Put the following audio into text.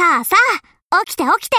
さあさあ、起きて起きて。